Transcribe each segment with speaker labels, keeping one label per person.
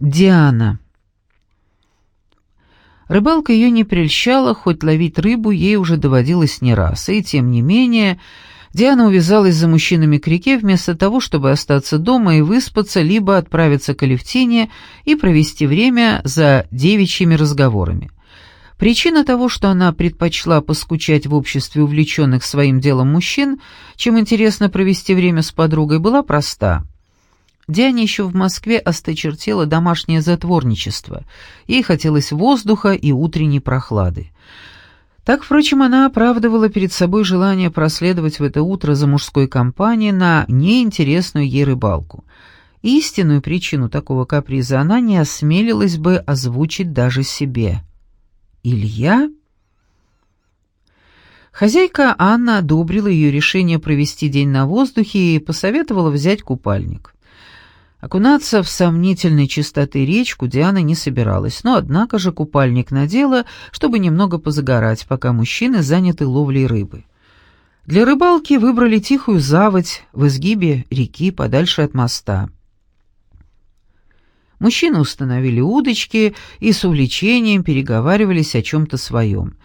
Speaker 1: Диана. Рыбалка ее не прельщала, хоть ловить рыбу ей уже доводилось не раз, и тем не менее Диана увязалась за мужчинами к реке вместо того, чтобы остаться дома и выспаться, либо отправиться к Алевтине и провести время за девичьими разговорами. Причина того, что она предпочла поскучать в обществе увлеченных своим делом мужчин, чем интересно провести время с подругой, была проста. Диане еще в Москве осточертело домашнее затворничество. Ей хотелось воздуха и утренней прохлады. Так, впрочем, она оправдывала перед собой желание проследовать в это утро за мужской компанией на неинтересную ей рыбалку. Истинную причину такого каприза она не осмелилась бы озвучить даже себе. «Илья?» Хозяйка Анна одобрила ее решение провести день на воздухе и посоветовала взять купальник. Окунаться в сомнительной чистоты речку Диана не собиралась, но однако же купальник надела, чтобы немного позагорать, пока мужчины заняты ловлей рыбы. Для рыбалки выбрали тихую заводь в изгибе реки подальше от моста. Мужчины установили удочки и с увлечением переговаривались о чем-то своем.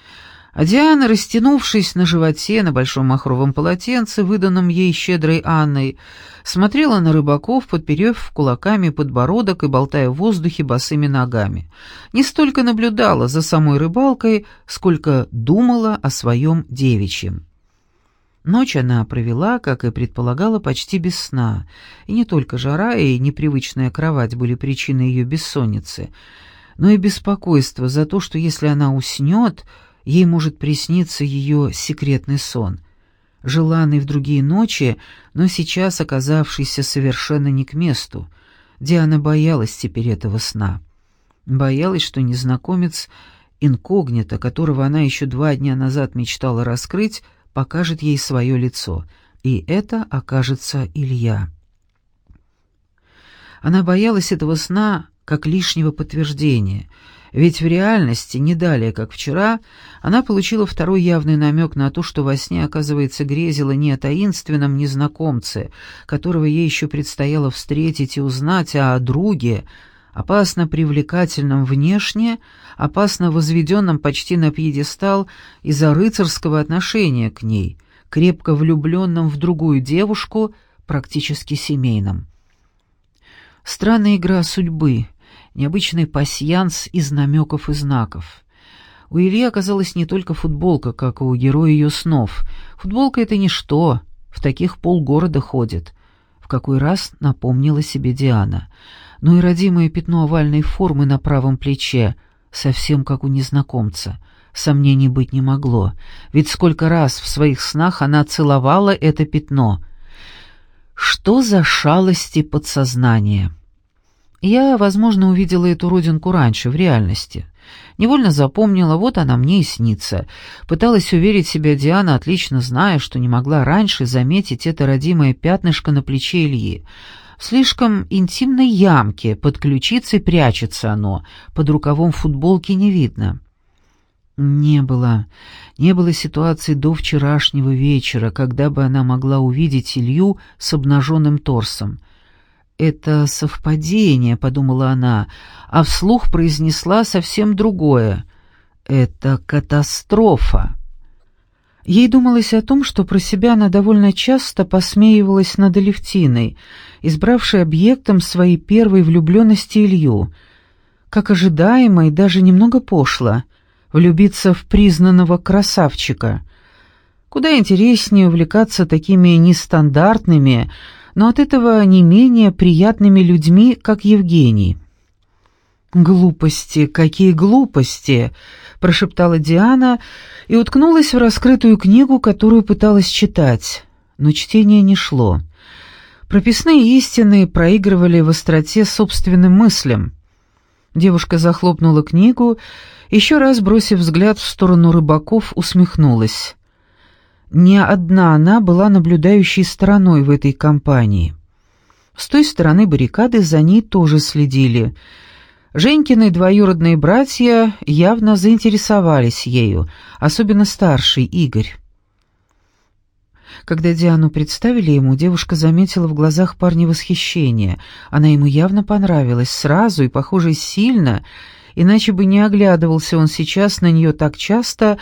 Speaker 1: А Диана, растянувшись на животе на большом махровом полотенце, выданном ей щедрой Анной, смотрела на рыбаков, подперев кулаками подбородок и болтая в воздухе босыми ногами. Не столько наблюдала за самой рыбалкой, сколько думала о своем девичьем. Ночь она провела, как и предполагала, почти без сна, и не только жара и непривычная кровать были причиной ее бессонницы, но и беспокойство за то, что если она уснет, ей может присниться ее секретный сон, желанный в другие ночи, но сейчас оказавшийся совершенно не к месту. Диана боялась теперь этого сна. Боялась, что незнакомец, инкогнито, которого она еще два дня назад мечтала раскрыть, покажет ей свое лицо, и это окажется Илья. Она боялась этого сна как лишнего подтверждения, ведь в реальности, не далее, как вчера, она получила второй явный намек на то, что во сне, оказывается, грезила не о таинственном незнакомце, которого ей еще предстояло встретить и узнать, а о друге, опасно привлекательном внешне, опасно возведенном почти на пьедестал из-за рыцарского отношения к ней, крепко влюбленном в другую девушку, практически семейном. Странная игра судьбы, необычный пасьянс из намеков и знаков. У Ильи оказалась не только футболка, как у героя ее снов. Футболка — это ничто, в таких полгорода ходит. В какой раз напомнила себе Диана — но и родимое пятно овальной формы на правом плече, совсем как у незнакомца. Сомнений быть не могло, ведь сколько раз в своих снах она целовала это пятно. Что за шалости подсознания? Я, возможно, увидела эту родинку раньше, в реальности. Невольно запомнила, вот она мне и снится. Пыталась уверить себя Диана, отлично зная, что не могла раньше заметить это родимое пятнышко на плече Ильи. В слишком интимной ямке под ключицей прячется оно, под рукавом футболки не видно. Не было, не было ситуации до вчерашнего вечера, когда бы она могла увидеть Илью с обнаженным торсом. «Это совпадение», — подумала она, а вслух произнесла совсем другое. «Это катастрофа». Ей думалось о том, что про себя она довольно часто посмеивалась над Алевтиной, избравшей объектом своей первой влюбленности Илью. Как ожидаемо и даже немного пошло влюбиться в признанного красавчика. Куда интереснее увлекаться такими нестандартными, но от этого не менее приятными людьми, как Евгений. «Глупости, какие глупости!» — прошептала Диана и уткнулась в раскрытую книгу, которую пыталась читать. Но чтение не шло. Прописные истины проигрывали в остроте собственным мыслям. Девушка захлопнула книгу, еще раз бросив взгляд в сторону рыбаков, усмехнулась. Не одна она была наблюдающей стороной в этой компании. С той стороны баррикады за ней тоже следили — Женькины двоюродные братья явно заинтересовались ею, особенно старший Игорь. Когда Диану представили ему, девушка заметила в глазах парня восхищение. Она ему явно понравилась, сразу и, похоже, сильно, иначе бы не оглядывался он сейчас на нее так часто,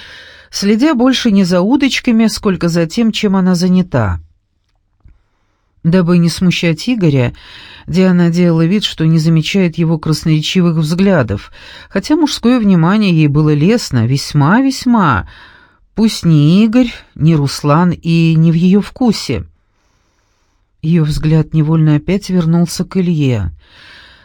Speaker 1: следя больше не за удочками, сколько за тем, чем она занята. Дабы не смущать Игоря, Диана делала вид, что не замечает его красноречивых взглядов, хотя мужское внимание ей было лестно, весьма-весьма, пусть не Игорь, не Руслан и не в ее вкусе. Ее взгляд невольно опять вернулся к Илье.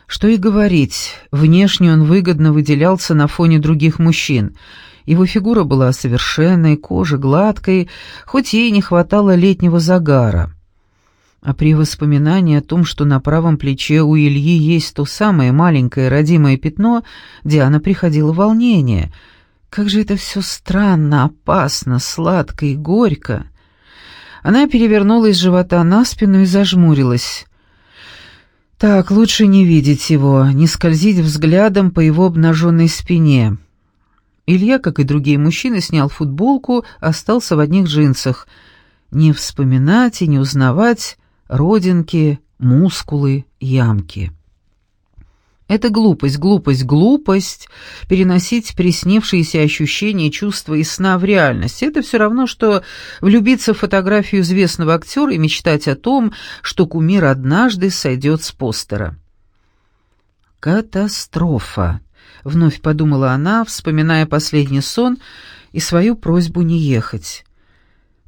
Speaker 1: Что и говорить, внешне он выгодно выделялся на фоне других мужчин. Его фигура была совершенной, кожа гладкой, хоть ей не хватало летнего загара. А при воспоминании о том, что на правом плече у Ильи есть то самое маленькое родимое пятно, Диана приходила волнение. Как же это все странно, опасно, сладко и горько. Она перевернулась с живота на спину и зажмурилась. Так, лучше не видеть его, не скользить взглядом по его обнаженной спине. Илья, как и другие мужчины, снял футболку, остался в одних джинсах. Не вспоминать и не узнавать родинки, мускулы, ямки. Это глупость, глупость, глупость переносить приснившиеся ощущения, чувства и сна в реальность. Это все равно, что влюбиться в фотографию известного актера и мечтать о том, что кумир однажды сойдет с постера. «Катастрофа», — вновь подумала она, вспоминая последний сон и свою просьбу не ехать.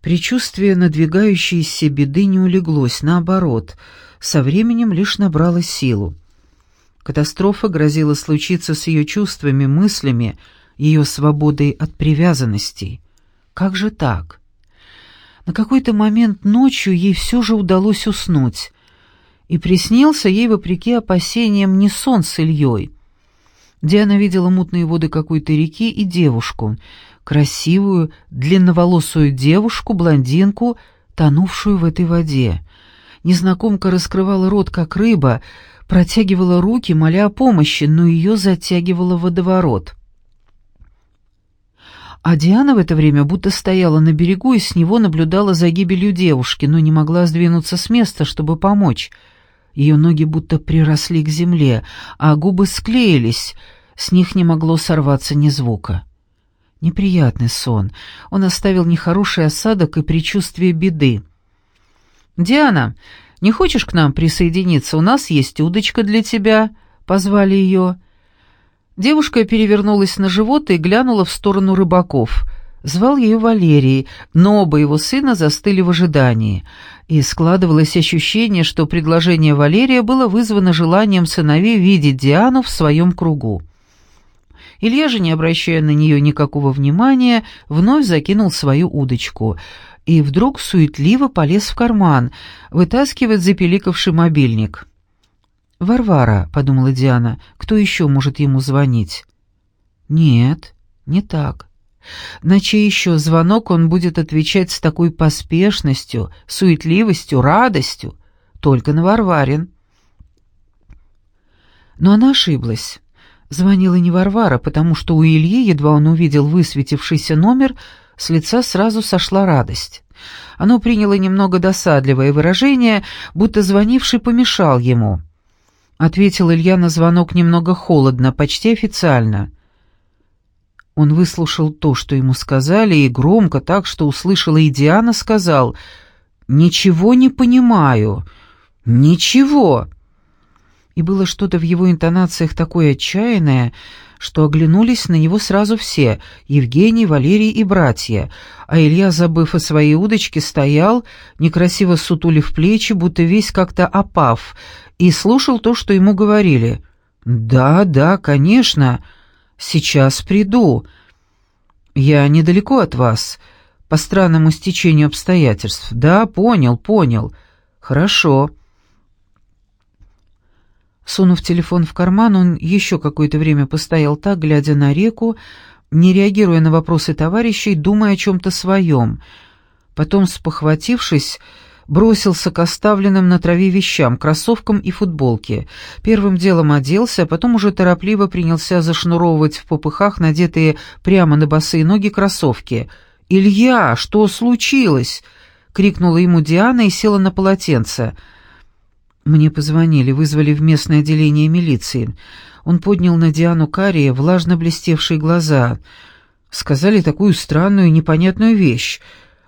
Speaker 1: Причувствие надвигающейся беды не улеглось, наоборот, со временем лишь набрало силу. Катастрофа грозила случиться с ее чувствами, мыслями, ее свободой от привязанностей. Как же так? На какой-то момент ночью ей все же удалось уснуть, и приснился ей, вопреки опасениям, не сон с Ильей. Диана видела мутные воды какой-то реки и девушку — красивую, длинноволосую девушку, блондинку, тонувшую в этой воде. Незнакомка раскрывала рот, как рыба, протягивала руки, моля о помощи, но ее затягивало водоворот. А Диана в это время будто стояла на берегу и с него наблюдала за гибелью девушки, но не могла сдвинуться с места, чтобы помочь. Ее ноги будто приросли к земле, а губы склеились, с них не могло сорваться ни звука. Неприятный сон. Он оставил нехороший осадок и предчувствие беды. «Диана, не хочешь к нам присоединиться? У нас есть удочка для тебя», — позвали ее. Девушка перевернулась на живот и глянула в сторону рыбаков. Звал ее Валерий, но оба его сына застыли в ожидании. И складывалось ощущение, что предложение Валерия было вызвано желанием сыновей видеть Диану в своем кругу. Илья же, не обращая на нее никакого внимания, вновь закинул свою удочку и вдруг суетливо полез в карман, вытаскивает запеликавший мобильник. «Варвара», — подумала Диана, — «кто еще может ему звонить?» «Нет, не так. На чей еще звонок он будет отвечать с такой поспешностью, суетливостью, радостью? Только на Варварин». Но она ошиблась. Звонила не Варвара, потому что у Ильи, едва он увидел высветившийся номер, с лица сразу сошла радость. Оно приняло немного досадливое выражение, будто звонивший помешал ему. Ответил Илья на звонок немного холодно, почти официально. Он выслушал то, что ему сказали, и громко, так что услышала и Диана, сказал «Ничего не понимаю. Ничего» и было что-то в его интонациях такое отчаянное, что оглянулись на него сразу все — Евгений, Валерий и братья, а Илья, забыв о своей удочке, стоял, некрасиво сутулив плечи, будто весь как-то опав, и слушал то, что ему говорили. «Да, да, конечно, сейчас приду. Я недалеко от вас, по странному стечению обстоятельств. Да, понял, понял. Хорошо». Сунув телефон в карман, он еще какое-то время постоял так, глядя на реку, не реагируя на вопросы товарищей, думая о чем-то своем. Потом, спохватившись, бросился к оставленным на траве вещам, кроссовкам и футболке. Первым делом оделся, а потом уже торопливо принялся зашнуровывать в попыхах надетые прямо на босые ноги кроссовки. «Илья, что случилось?» —— крикнула ему Диана и села на полотенце. Мне позвонили, вызвали в местное отделение милиции. Он поднял на Диану карие, влажно блестевшие глаза. Сказали такую странную непонятную вещь,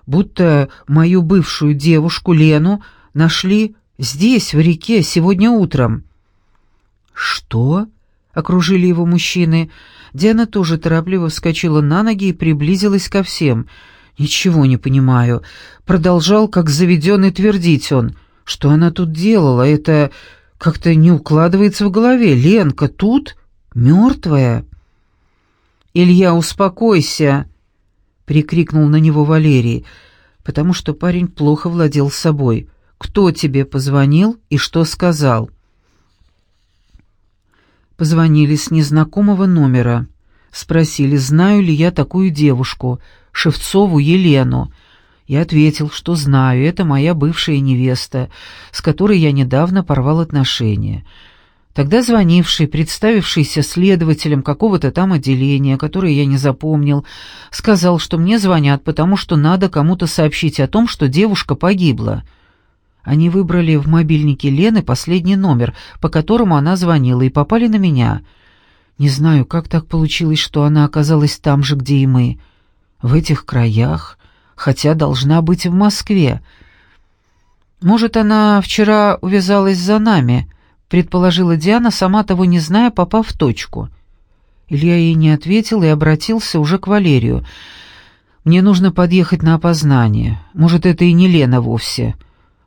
Speaker 1: будто мою бывшую девушку Лену нашли здесь, в реке, сегодня утром. «Что?» — окружили его мужчины. Диана тоже торопливо вскочила на ноги и приблизилась ко всем. «Ничего не понимаю». Продолжал, как заведенный, твердить он. «Что она тут делала? Это как-то не укладывается в голове. Ленка тут мертвая». «Илья, успокойся!» — прикрикнул на него Валерий, потому что парень плохо владел собой. «Кто тебе позвонил и что сказал?» Позвонили с незнакомого номера. Спросили, знаю ли я такую девушку, Шевцову Елену. Я ответил, что знаю, это моя бывшая невеста, с которой я недавно порвал отношения. Тогда звонивший, представившийся следователем какого-то там отделения, которое я не запомнил, сказал, что мне звонят, потому что надо кому-то сообщить о том, что девушка погибла. Они выбрали в мобильнике Лены последний номер, по которому она звонила, и попали на меня. Не знаю, как так получилось, что она оказалась там же, где и мы. В этих краях, хотя должна быть в Москве. Может, она вчера увязалась за нами, предположила Диана, сама того не зная, попав в точку. Илья ей не ответил и обратился уже к Валерию. «Мне нужно подъехать на опознание. Может, это и не Лена вовсе».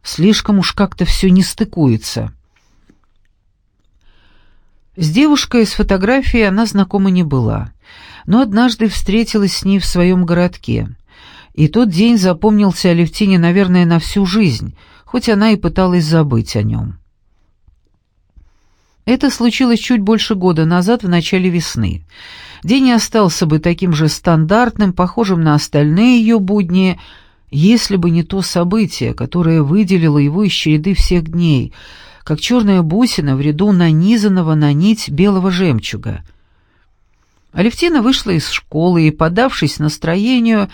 Speaker 1: Слишком уж как-то все не стыкуется. С девушкой с фотографией она знакома не была, но однажды встретилась с ней в своем городке. И тот день запомнился Алевтине, наверное, на всю жизнь, хоть она и пыталась забыть о нем. Это случилось чуть больше года назад, в начале весны. День остался бы таким же стандартным, похожим на остальные ее будни, если бы не то событие, которое выделило его из череды всех дней, как черная бусина в ряду нанизанного на нить белого жемчуга. Алевтина вышла из школы и, подавшись настроению,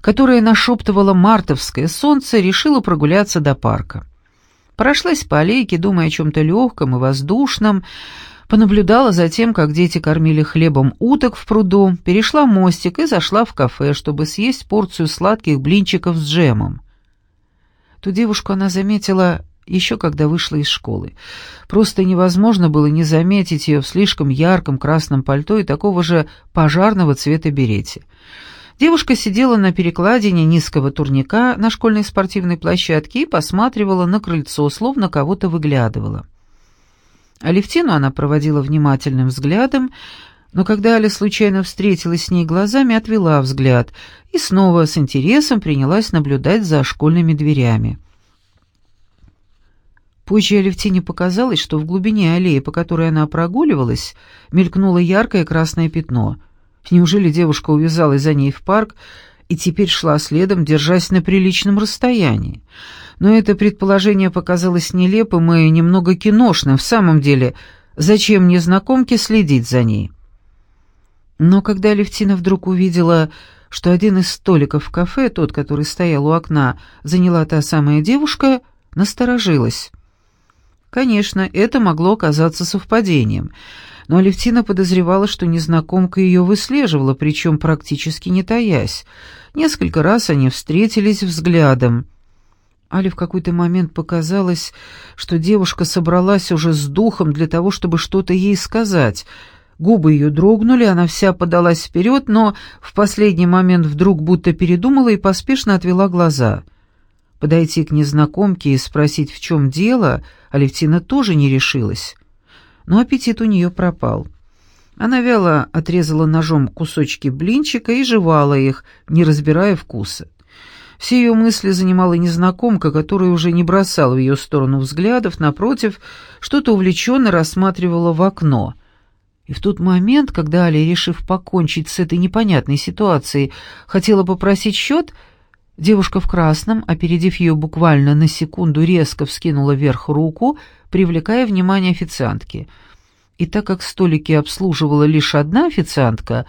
Speaker 1: которое нашептывало мартовское солнце, решила прогуляться до парка. Прошлась по аллейке, думая о чем-то легком и воздушном, понаблюдала за тем, как дети кормили хлебом уток в пруду, перешла мостик и зашла в кафе, чтобы съесть порцию сладких блинчиков с джемом. Ту девушку она заметила еще когда вышла из школы. Просто невозможно было не заметить ее в слишком ярком красном пальто и такого же пожарного цвета берете. Девушка сидела на перекладине низкого турника на школьной спортивной площадке и посматривала на крыльцо, словно кого-то выглядывала. Алевтину она проводила внимательным взглядом, но когда Аля случайно встретилась с ней глазами, отвела взгляд и снова с интересом принялась наблюдать за школьными дверями. Позже Алевтине показалось, что в глубине аллеи, по которой она прогуливалась, мелькнуло яркое красное пятно. Неужели девушка увязалась за ней в парк и теперь шла следом, держась на приличном расстоянии? но это предположение показалось нелепым и немного киношным. В самом деле, зачем незнакомке следить за ней? Но когда Левтина вдруг увидела, что один из столиков в кафе, тот, который стоял у окна, заняла та самая девушка, насторожилась. Конечно, это могло оказаться совпадением, но Алевтина подозревала, что незнакомка ее выслеживала, причем практически не таясь. Несколько раз они встретились взглядом. Але в какой-то момент показалось, что девушка собралась уже с духом для того, чтобы что-то ей сказать. Губы ее дрогнули, она вся подалась вперед, но в последний момент вдруг будто передумала и поспешно отвела глаза. Подойти к незнакомке и спросить, в чем дело, Алевтина тоже не решилась. Но аппетит у нее пропал. Она вяло отрезала ножом кусочки блинчика и жевала их, не разбирая вкуса. Все ее мысли занимала незнакомка, которая уже не бросала в ее сторону взглядов, напротив, что-то увлеченно рассматривала в окно. И в тот момент, когда Аля, решив покончить с этой непонятной ситуацией, хотела попросить счет, девушка в красном, опередив ее буквально на секунду, резко вскинула вверх руку, привлекая внимание официантки. И так как столики обслуживала лишь одна официантка,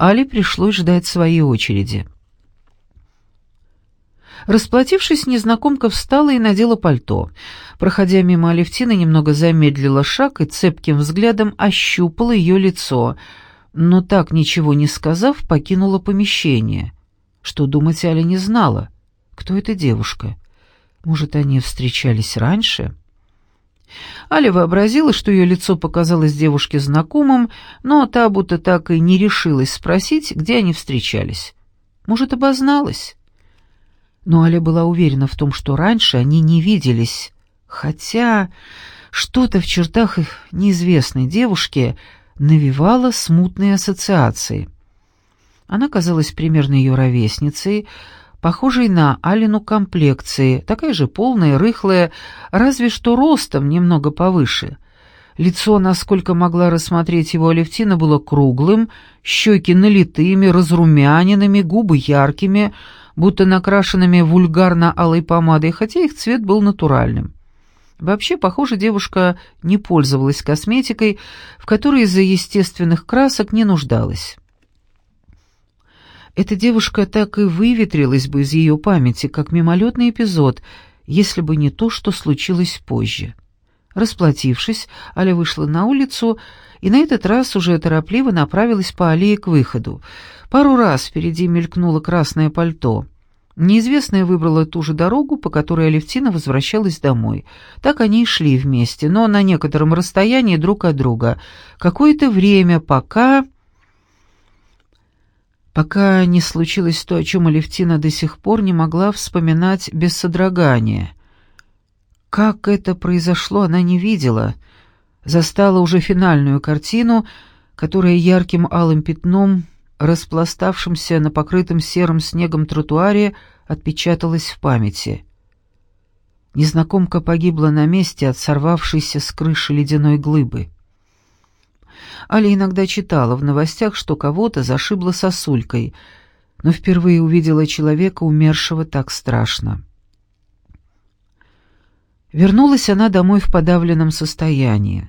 Speaker 1: Але пришлось ждать своей очереди. Расплатившись, незнакомка встала и надела пальто. Проходя мимо Алевтины, немного замедлила шаг и цепким взглядом ощупала ее лицо, но так ничего не сказав, покинула помещение. Что думать Аля не знала. Кто эта девушка? Может, они встречались раньше? Аля вообразила, что ее лицо показалось девушке знакомым, но та будто так и не решилась спросить, где они встречались. Может, обозналась? Но Аля была уверена в том, что раньше они не виделись, хотя что-то в чертах их неизвестной девушки навевало смутные ассоциации. Она казалась примерно ее ровесницей, похожей на Алину комплекции, такая же полная, рыхлая, разве что ростом немного повыше. Лицо, насколько могла рассмотреть его Алевтина, было круглым, щеки налитыми, разрумяненными, губы яркими, будто накрашенными вульгарно-алой помадой, хотя их цвет был натуральным. Вообще, похоже, девушка не пользовалась косметикой, в которой из-за естественных красок не нуждалась. Эта девушка так и выветрилась бы из ее памяти, как мимолетный эпизод, если бы не то, что случилось позже. Расплатившись, Аля вышла на улицу и на этот раз уже торопливо направилась по аллее к выходу. Пару раз впереди мелькнуло красное пальто. Неизвестная выбрала ту же дорогу, по которой Алевтина возвращалась домой. Так они и шли вместе, но на некотором расстоянии друг от друга. Какое-то время, пока пока не случилось то, о чем Алевтина до сих пор не могла вспоминать без содрогания. Как это произошло, она не видела. Застала уже финальную картину, которая ярким алым пятном, распластавшимся на покрытом серым снегом тротуаре, отпечаталась в памяти. Незнакомка погибла на месте от сорвавшейся с крыши ледяной глыбы. Аля иногда читала в новостях, что кого-то зашибло сосулькой, но впервые увидела человека, умершего так страшно. Вернулась она домой в подавленном состоянии.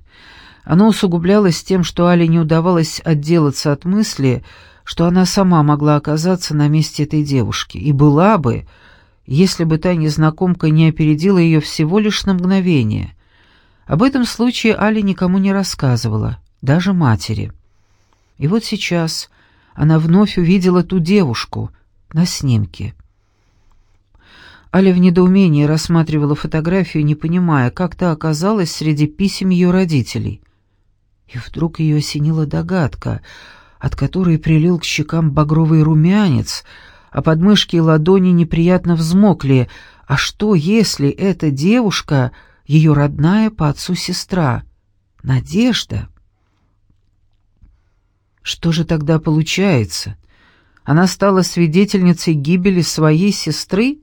Speaker 1: Оно усугублялось тем, что Але не удавалось отделаться от мысли, что она сама могла оказаться на месте этой девушки, и была бы, если бы та незнакомка не опередила ее всего лишь на мгновение. Об этом случае Аля никому не рассказывала даже матери. И вот сейчас она вновь увидела ту девушку на снимке. Аля в недоумении рассматривала фотографию, не понимая, как та оказалась среди писем ее родителей. И вдруг ее осенила догадка, от которой прилил к щекам багровый румянец, а подмышки и ладони неприятно взмокли. А что, если эта девушка — ее родная по отцу сестра? Надежда? Что же тогда получается? Она стала свидетельницей гибели своей сестры?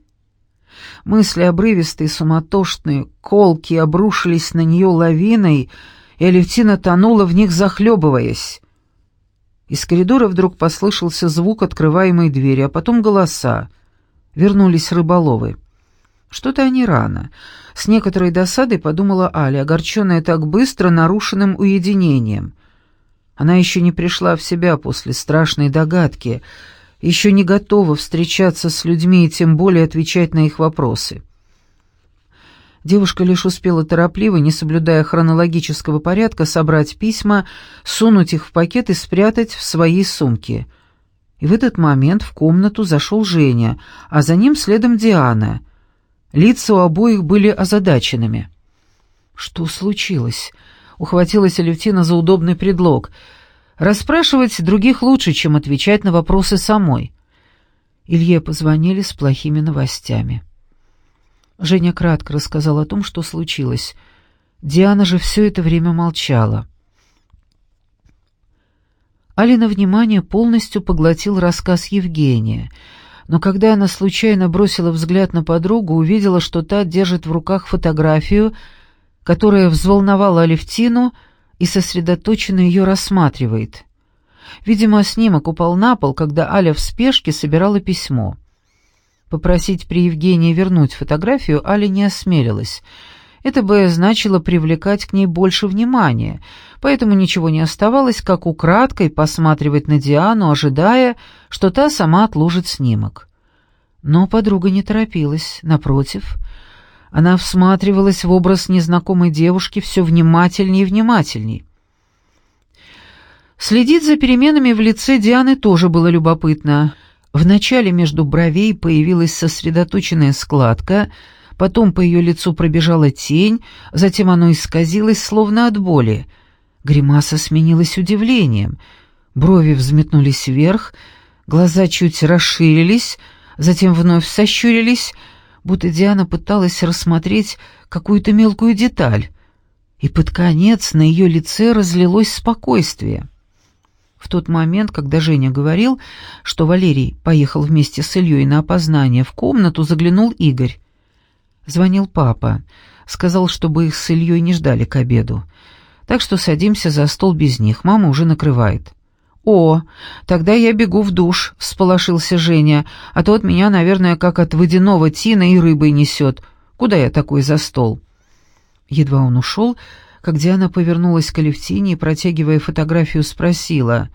Speaker 1: Мысли обрывистые, суматошные, колки обрушились на нее лавиной, и Алевтина тонула в них, захлебываясь. Из коридора вдруг послышался звук открываемой двери, а потом голоса. Вернулись рыболовы. Что-то они рано. С некоторой досадой подумала Аля, огорченная так быстро нарушенным уединением. Она еще не пришла в себя после страшной догадки, еще не готова встречаться с людьми и тем более отвечать на их вопросы. Девушка лишь успела торопливо, не соблюдая хронологического порядка, собрать письма, сунуть их в пакет и спрятать в своей сумке. И в этот момент в комнату зашел Женя, а за ним следом Диана. Лица у обоих были озадаченными. «Что случилось?» Ухватилась Алевтина за удобный предлог. Расспрашивать других лучше, чем отвечать на вопросы самой. Илье позвонили с плохими новостями. Женя кратко рассказал о том, что случилось. Диана же все это время молчала. Алина внимание полностью поглотил рассказ Евгения, но когда она случайно бросила взгляд на подругу, увидела, что та держит в руках фотографию — которая взволновала Алевтину и сосредоточенно ее рассматривает. Видимо, снимок упал на пол, когда Аля в спешке собирала письмо. Попросить при Евгении вернуть фотографию Аля не осмелилась. Это бы значило привлекать к ней больше внимания, поэтому ничего не оставалось, как украдкой посматривать на Диану, ожидая, что та сама отложит снимок. Но подруга не торопилась, напротив. Она всматривалась в образ незнакомой девушки все внимательнее и внимательней. Следить за переменами в лице Дианы тоже было любопытно. Вначале между бровей появилась сосредоточенная складка, потом по ее лицу пробежала тень, затем оно исказилось, словно от боли. Гримаса сменилась удивлением. Брови взметнулись вверх, глаза чуть расширились, затем вновь сощурились, будто Диана пыталась рассмотреть какую-то мелкую деталь. И под конец на ее лице разлилось спокойствие. В тот момент, когда Женя говорил, что Валерий поехал вместе с Ильей на опознание, в комнату заглянул Игорь. Звонил папа, сказал, чтобы их с Ильей не ждали к обеду. Так что садимся за стол без них, мама уже накрывает. «О, тогда я бегу в душ», — всполошился Женя, «а то от меня, наверное, как от водяного тина и рыбой несет. Куда я такой за стол?» Едва он ушел, как Диана повернулась к Алевтине и, протягивая фотографию, спросила,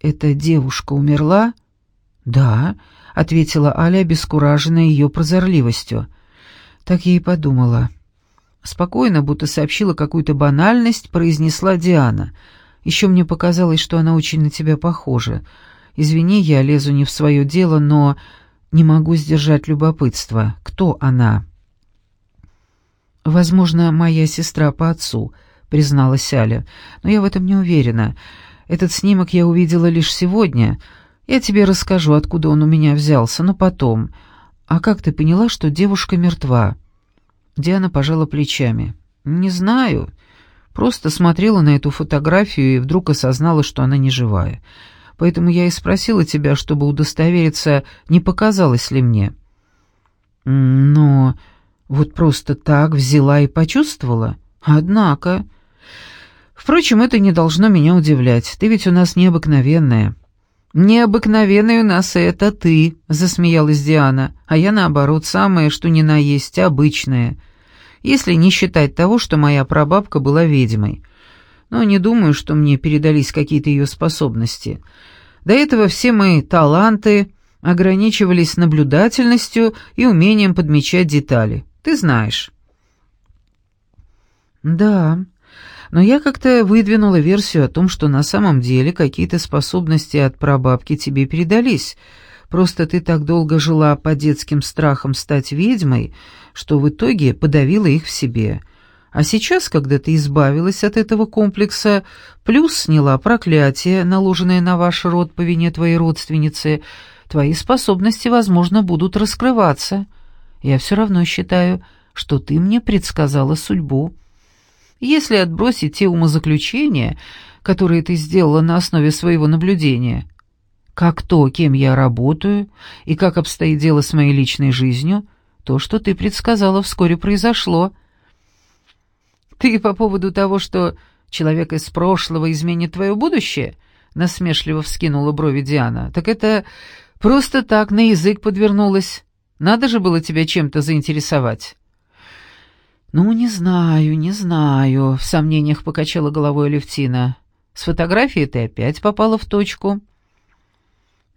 Speaker 1: «Эта девушка умерла?» «Да», — ответила Аля, обескураженная ее прозорливостью. Так и подумала. Спокойно, будто сообщила какую-то банальность, произнесла Диана — еще мне показалось, что она очень на тебя похожа. Извини, я лезу не в свое дело, но не могу сдержать любопытство. Кто она?» «Возможно, моя сестра по отцу», — призналась Аля. «Но я в этом не уверена. Этот снимок я увидела лишь сегодня. Я тебе расскажу, откуда он у меня взялся, но потом. А как ты поняла, что девушка мертва?» Диана пожала плечами. «Не знаю. Просто смотрела на эту фотографию и вдруг осознала, что она не живая. Поэтому я и спросила тебя, чтобы удостовериться, не показалось ли мне. Но вот просто так взяла и почувствовала. Однако... Впрочем, это не должно меня удивлять. Ты ведь у нас необыкновенная. «Необыкновенная у нас это ты», — засмеялась Диана, «а я, наоборот, самое, что ни на есть, обычное если не считать того, что моя прабабка была ведьмой. Но не думаю, что мне передались какие-то ее способности. До этого все мои таланты ограничивались наблюдательностью и умением подмечать детали. Ты знаешь. Да, но я как-то выдвинула версию о том, что на самом деле какие-то способности от прабабки тебе передались — Просто ты так долго жила по детским страхам стать ведьмой, что в итоге подавила их в себе. А сейчас, когда ты избавилась от этого комплекса, плюс сняла проклятие, наложенное на ваш род по вине твоей родственницы, твои способности, возможно, будут раскрываться. Я все равно считаю, что ты мне предсказала судьбу. Если отбросить те умозаключения, которые ты сделала на основе своего наблюдения, как то, кем я работаю, и как обстоит дело с моей личной жизнью, то, что ты предсказала, вскоре произошло. Ты по поводу того, что человек из прошлого изменит твое будущее, насмешливо вскинула брови Диана. Так это просто так на язык подвернулось. Надо же было тебя чем-то заинтересовать. «Ну, не знаю, не знаю», — в сомнениях покачала головой Левтина. «С фотографией ты опять попала в точку».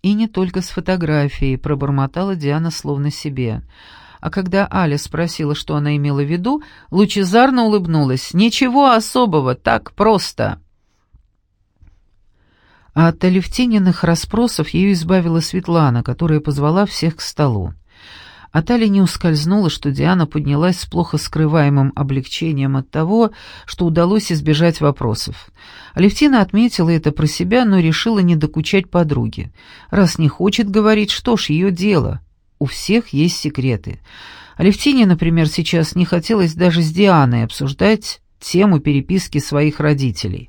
Speaker 1: «И не только с фотографией», — пробормотала Диана словно себе. Когда Аля спросила, что она имела в виду, лучезарно улыбнулась. «Ничего особого, так просто». А от Алевтининых расспросов ее избавила Светлана, которая позвала всех к столу. А Таля не ускользнула, что Диана поднялась с плохо скрываемым облегчением от того, что удалось избежать вопросов. Алевтина отметила это про себя, но решила не докучать подруге. Раз не хочет говорить, что ж, ее дело. У всех есть секреты. Алевтине, например, сейчас не хотелось даже с Дианой обсуждать тему переписки своих родителей —